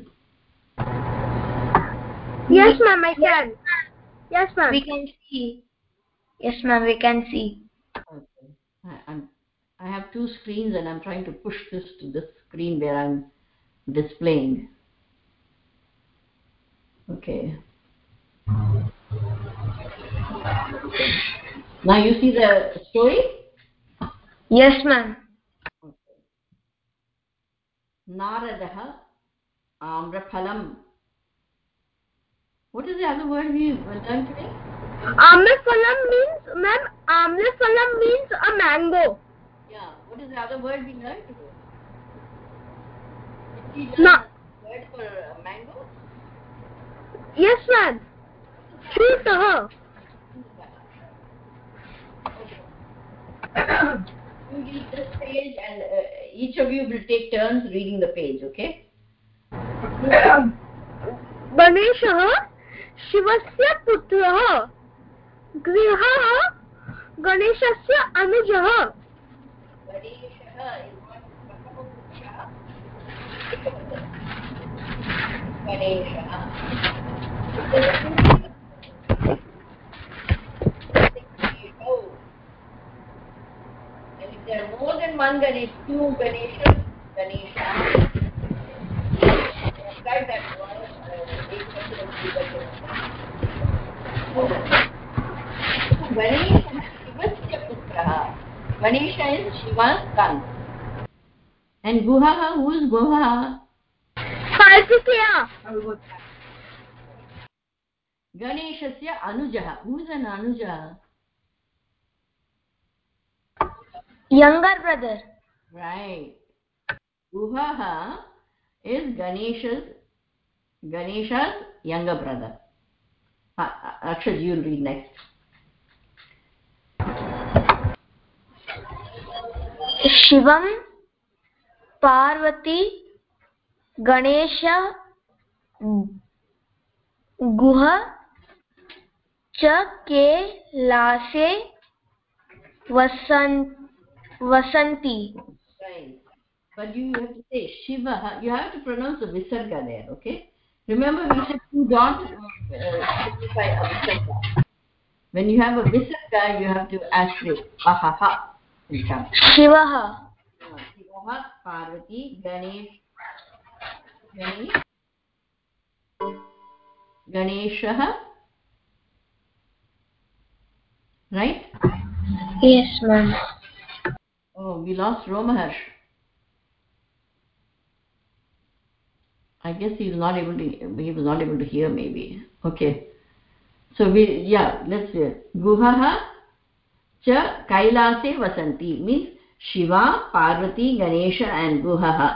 Yes, ma'am, I can. Yes, ma'am. We can see. Yes, ma'am, we can see. Okay. I, I'm, I have two screens and I'm trying to push this to this screen where I'm displaying. Okay. Now you see the story? Yes, ma'am. Naradaha Amraphalam. What is the other word we learned today? Amraphalam means, ma'am, Amraphalam means a mango. Yeah. What is the other word we learned today? Did we learn No. word for mango? Yes, ma'am. Shrutah. You read this page and uh, each of you will take turns reading the page, okay? गणेशः शिवस्य पुत्रः गृहः गणेशस्य अनुजः Ganeshah is what Pratapaputra. Ganeshah. And if there are more than one Ganesh, two Ganeshas, Ganesha, write that one, uh, eight Ganesha Shivasya Putraha. Ganesha is Shiva's son. And Guha, who is Guha? Kartikeya Ganeshasya Anujaha. Who is an Anuja? Younger brother Right. Guhaha is Ganesha's Ganesha's younger brother. Uh, Akshad, you'll read next. शिवं पार्वती गणेश गुह च कैलासे वसन् वसन्ति Right. But you have to say Shiva. You have to pronounce the Visarga there, okay? Remember we said two dots uh, signify a Visarga. When you have a Visarga, you have to asterisk. Ahaha. will come. शिवः शिवः पार्वती गणेश गणेश गणेशः right yes ma'am Oh we lost romaharsh i guess he's not able to he was not able to hear maybe okay so we yeah let's see guhah cha kailase vasanti means shiva parvati ganesha and guhah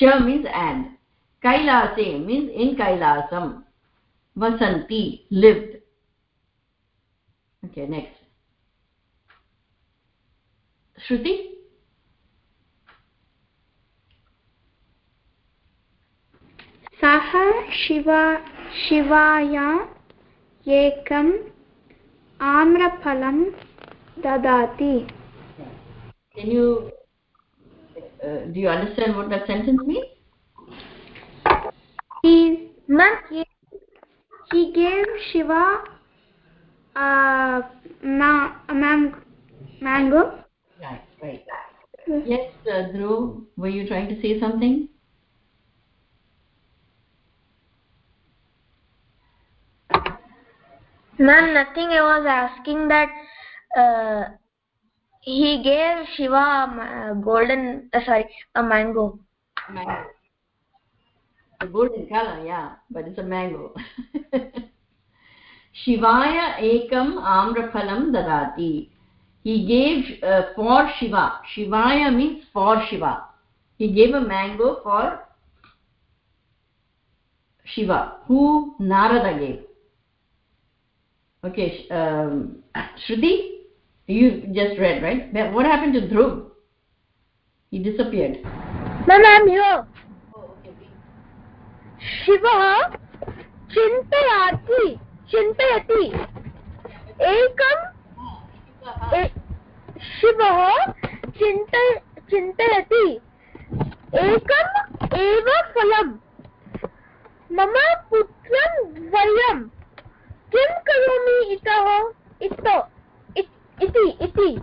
cha means and kailase means in kailasam vasanti lived okay next shruti सः शिवा शिवाय एकम् आम्रफलं ददाति can you uh, do you understand what that sentence means he, he, he gave Shiva a, ma- mang- mango right right yes uh, dhruv were you trying to say something ma'am nothing i was asking that uh, he gave shiva a golden uh, sorry a mango mango The golden color, yeah, but it's a mango. Shivaya ekam amraphalam dadati. He gave uh, for Shiva. Shivaya means for Shiva. He gave a mango for Shiva, who Narada gave. Okay, sh- um, Shruti, you just read, right? Then What happened to Dhruv? He disappeared. Ma'am, I'm here. Oh, okay. शिवः चिन्तयाति चिन्तयति एकम् ए- शिवः चिन्त चिन्तयति एकम् एव फलम् मम पुत्रं द्वयं किं करोमि इतः इत इत- इति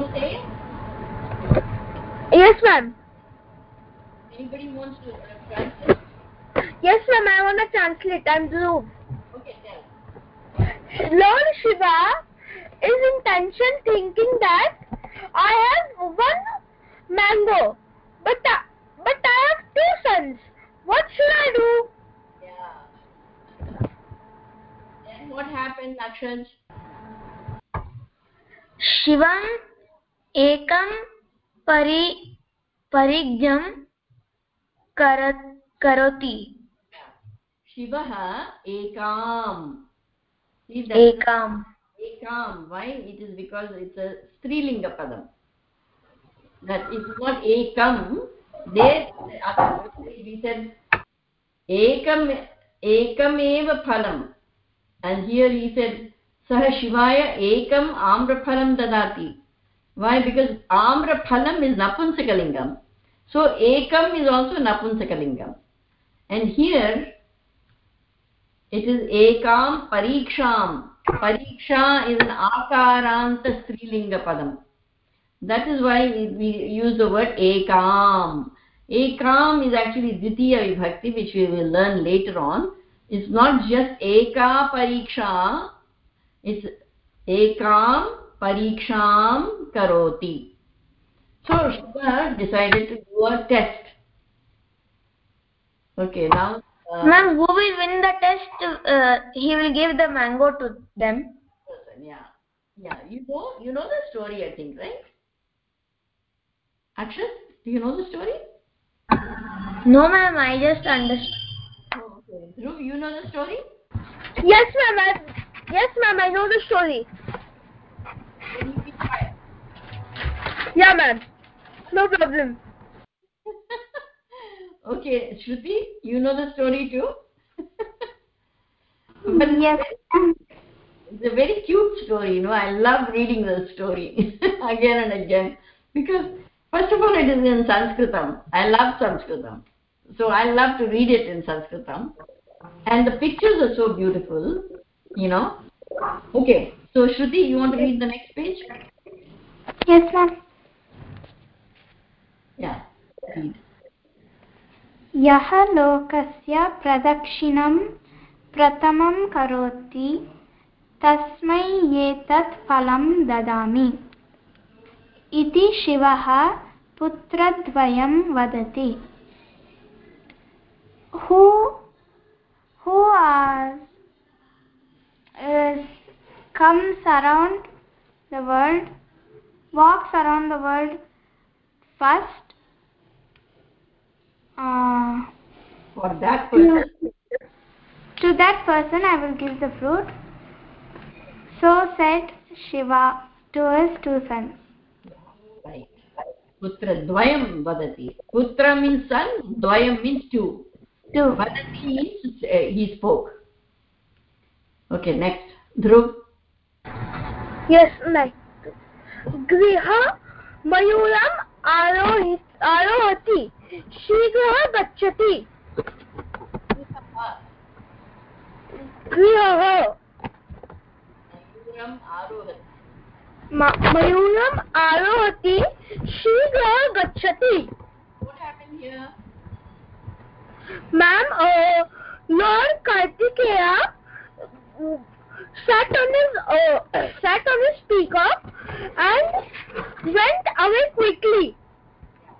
to say? yes ma'am Anybody wants to uh, translate? yes ma'am i want to translate i'm blue Okay, tell. Lord Shiva is in tension thinking that I have one mango, but I, but I have two sons. What should I do? Yeah. Then what happened, Lakshaj? शिवम् एकं परि परिज्ञं कर करोति Shivaha Ekam. See that? एकम् Ekam. Why? It is because it's a Strilinga Padam. That it's not Ekam. There, we said Ekam, Ekam eva phalam. And here he said, Saha Shivaya Ekam Amraphalam Dadati. Why? Because Amraphalam is Napunsakalingam. So Ekam is also Napunsakalingam. And here it is Ekam Pariksham. An Akaranta Strilinga Padam. That is why we use the word Ekam. Ekam is actually Ditiya Vibhakti, which we will learn later on. It's not just Eka Pariksha, it's Ekam Pariksham Karoti. So Shiva decided to do a test. Okay, now. Uh, Ma'am, who will win the test? Uh, he will give the mango to them. yeah. Yeah, you know, you know the story, I think, right? Akshat, do you know the story? No, ma'am, I just understood. Oh, okay. Dhruv, you know the story? Yes, ma'am. I, yes, ma'am. I know the story. Then you be quiet. Yeah, ma'am. No problem. Okay, Shruti, you know the story too? [laughs] but Yes. it's a very cute story, you know. I love reading the story [laughs] again and again because, first of all, it is in Sanskritam. I love Sanskritam. So I love to read it in Sanskritam. And the pictures are so beautiful, you know. Okay, so Shruti, you want to read the next page? Yes, ma'am. Yeah, read. यः लोकस्य प्रदक्षिणं प्रथमं करोति तस्मै एतत् फलं ददामि इति शिवः पुत्रद्वयं वदति who uh, is, comes around the world walks around the world first uh, for that person? No. to that person i will give the fruit. So said shiva to his two sons putra dvayam vadati. Putra means son dvayam means two. Two. Vadati means uh, he spoke. Okay next. Dhruv. Yes next. Griha mayuram arohati. शीघ्रः गच्छति गृहः मयूरम् आरोहति शीघ्रः गच्छति? Ma'am lord Kartikeya sat on his uh, sat on his peacock and went away quickly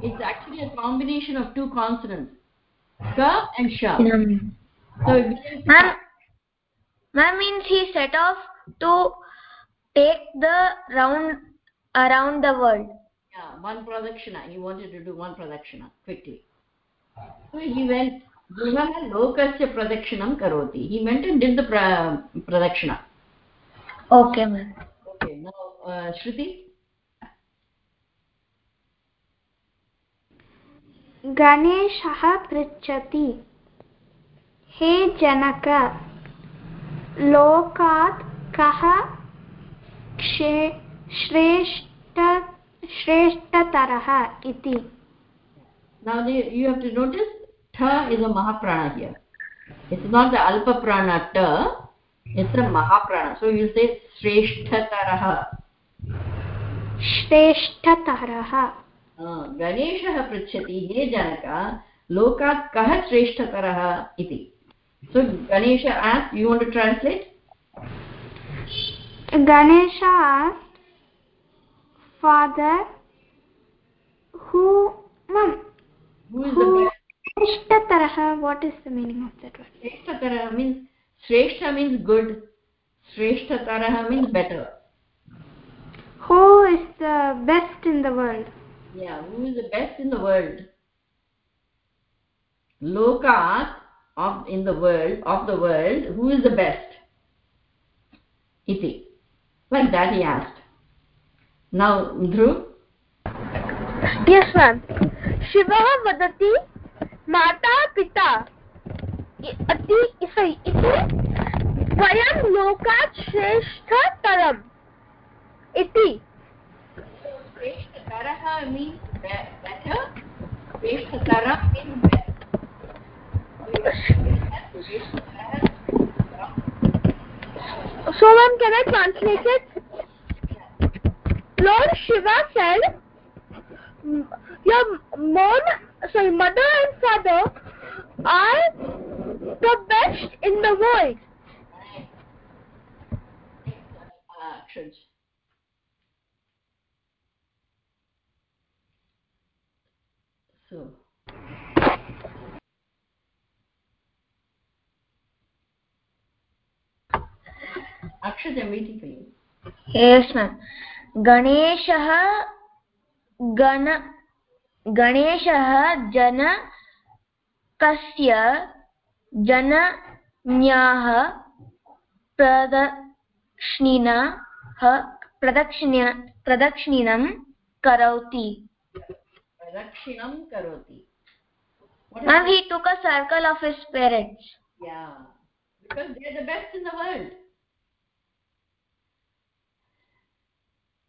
it's actually a combination of two consonants. Ka and sha. So Ma'am, ma'am means he set off to take the round around the world. Yeah, one pradakshina. He wanted to do one pradakshina quickly. So he went. Guhaha lokasya pradakshinam karoti. He went and did the pra, pradakshina. Okay, ma'am. Okay, uh, गणेशः पृच्छति हे जनक लोकात् कः क्षे श्रेष्ठ श्रेष्ठतरः इति Now you have to notice tha is a mahaprana here. It's not the alpa prana ta. It's a mahaprana. So you say shreshtataraha. श्रेष्ठतरः गणेशः पृच्छति हे जनक लोकात् कः श्रेष्ठतरः इति? So Ganesh as you want to translate Ganesh father who mum श्रेष्ठतरः? What is the meaning of that word श्रेष्ठतरः means श्रेष्ठ means good श्रेष्ठतरः means better who is the best in the world yeah who is the best in the world lokat of in the world of the world who is the best iti like that he asked now dhruv Yes, ma'am. शिवः वदति माता पिता अति इति वयं लोकात् श्रेष्ठतरम् इति Shreshtataraha means be- better. Shreshtatara means best. So, ma'am, can I translate it? Lord Shiva said, Your mom, sorry, mother and father are the best in the world. Akshat am waiting गणेशः गण गणेशः जनन्याः प्रदक्षिणः प्रदक्षिण प्रदक्षिणं करोति। प्रदक्षिणं करोति। Circle of his parents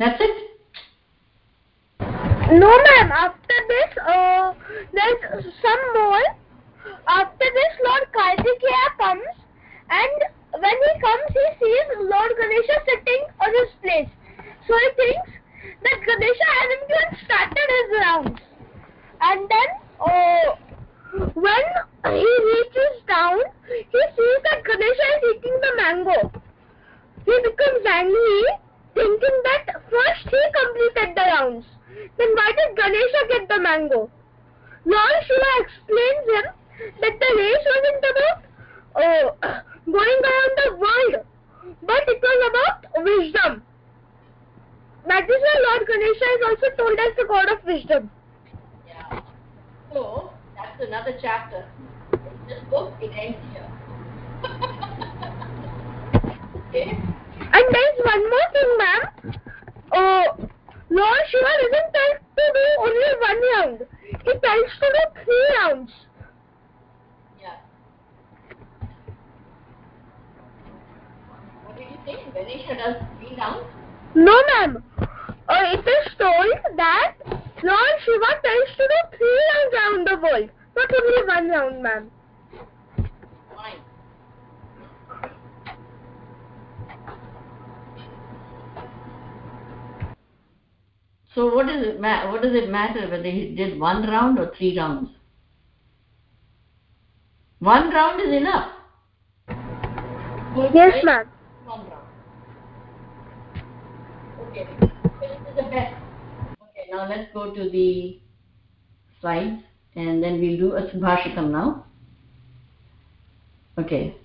That's it. No, ma'am. After this, uh, there's some more. After this, Lord Kartikeya comes, and when he comes, he sees Lord Ganesha sitting on his place. So he thinks that Ganesha hasn't even started his rounds. And then, uh, when he reaches down, he sees that Ganesha is eating the mango. He becomes angry, thinking that first he completed the rounds. Then why did Ganesha get the mango? Lord Shiva explains him that the race wasn't about oh, [coughs] going around the world, but it was about wisdom. That is why Lord Ganesha is also told as the god of wisdom. Yeah. So, that's another chapter. This book, it ends here. [laughs] okay? And there's one more thing, ma'am. Uh, Lord Shiva doesn't tell to do only one round. He tells to do three rounds. Yeah. What did you say? Ganesha does three rounds? No, ma'am. Uh, it is told that Lord Shiva tells to do three rounds around the world, not only one round, ma'am. Fine. So what does it ma- what does it matter whether he did one round or three rounds? One round is enough. Yes, ma'am. One round. Okay. This is the best. Okay, now let's go to the slides and then we'll do a subhashitam now. Okay.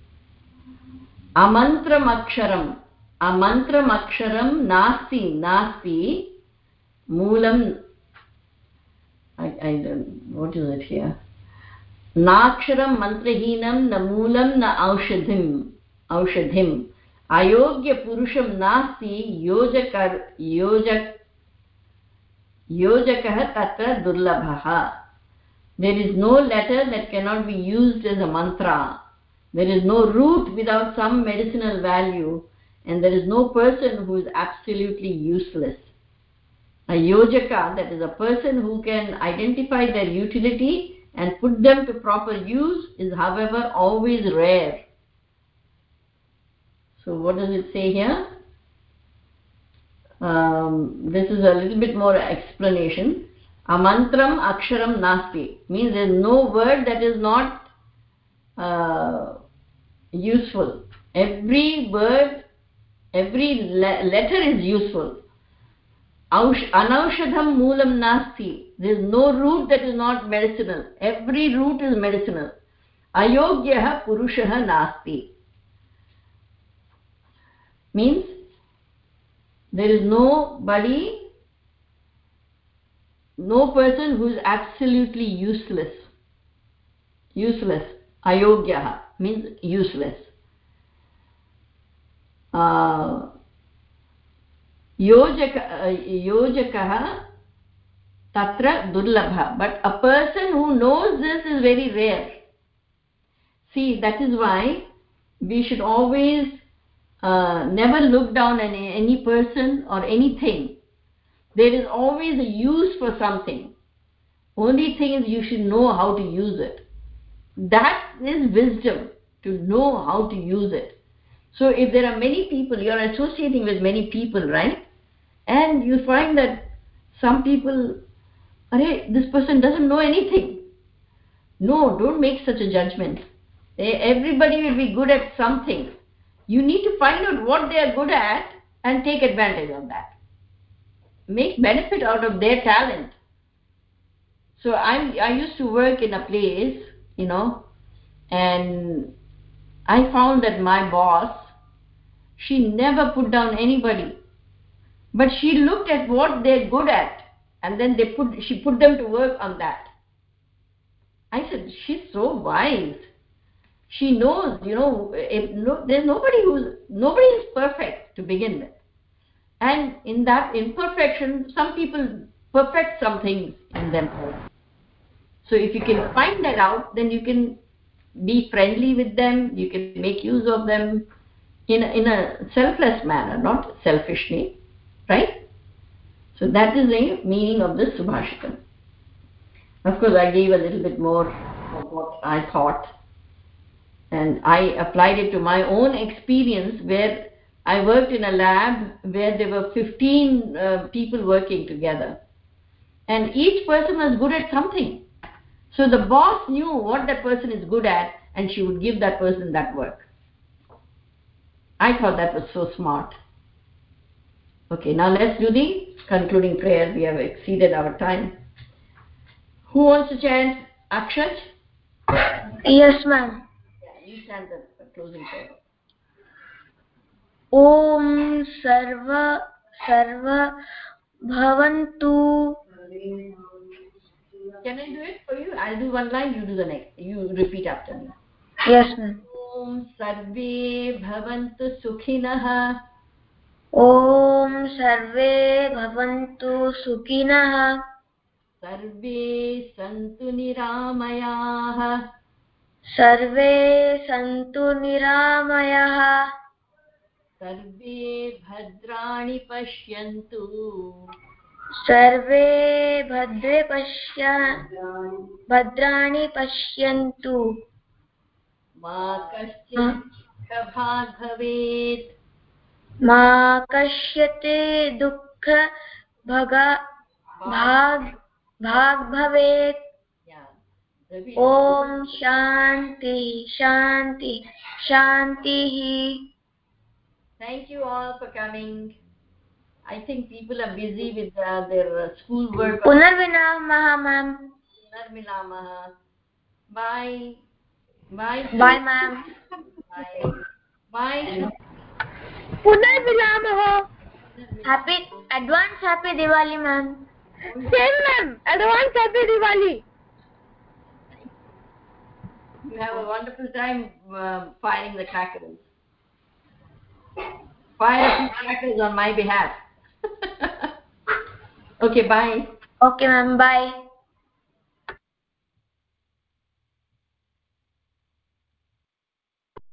Amantram Amantram nasti nasti here नाक्षरं मन्त्रहीनं न मूलं न औषधिम् औषधिम् अयोग्यपुरुषं नास्ति योजकर योजक योजकः तत्र दुर्लभः there is no letter that cannot be used as a mantra there is no root without some medicinal value and there is no person who is absolutely useless a yojaka that is a person who can identify their utility and put them to proper use is however always rare. So what does it say here? Um, this is a little bit more explanation. Amantram aksharam nasti means there is no word that is not uh, useful. Every word every le- letter is useful Aush- anaushadham moolam nasti. There is no root that is not medicinal. Every root is medicinal. Ayogyah purushah nasti. Means there is nobody no person who is absolutely useless. Useless. Ayogyah means useless. Uh, योजक योजकः तत्र दुर्लभः but a person who knows this is very rare see that is why we should always uh, never look down on any person or anything there is always a use for something only thing is you should know how to use it that is wisdom to know how to use it so if there are many people you are associating with many people right And you find that some people Array, this person doesn't know anything. No don't make such a judgment. Eh, everybody will be good at something. You need to find out what they are good at and take advantage of that. Make benefit out of their talent. So i'm i used to work in a place you know and i found that my boss she never put down anybody but she looked at what they're good at and then they put she put them to work on that. I said she's so wise. She knows you know if no, there's nobody who's nobody is perfect to begin with. And in that imperfection some people perfect some things in themselves so if you can find that out then you can be friendly with them you can make use of them in a, in a selfless manner not selfishly right? So that is the meaning of this subhashitam of course i gave a little bit more of what i thought. And i applied it to my own experience where i worked in a lab where there were 15 uh, people working together. And each person was good at something. So the boss knew what that person is good at and she would give that person that work. I thought that was so smart okay now let's do the concluding prayer we have exceeded our time who wants to chant akshat Yes, ma'am. yeah, you chant the closing prayer ॐ सर्व सर्व भवन्तु can i do it for you i'll do one line you do the next you repeat after me yes ma'am ॐ सर्वे भवन्तु सुखिनः ॐ सर्वे भवन्तु सुखिनः। सर्वे सन्तु निरामयाः। सर्वे सन्तु निरामयः। सर्वे भद्राणि पश्यन्तु। सर्वे भद्रे पश्य भद्राणि पश्यन्तु। मा कश्चित् भवेत् मा कश्यते दुःख भग भाग् भवेत् ॐ शान्तिः शान्ति शान्तिः thank you all for coming I think people are busy with their school work पुनर्मिलामः मेम् पुनर्मिलामः bye bye. Bye ma'am. Bye. Bye, bye. पुनर्मिलामः happy advance happy Diwali ma'am same ma'am advance happy Diwali You have a wonderful time uh, firing the crackers. Fire a few crackers on my behalf. [laughs] okay, bye. Okay ma'am bye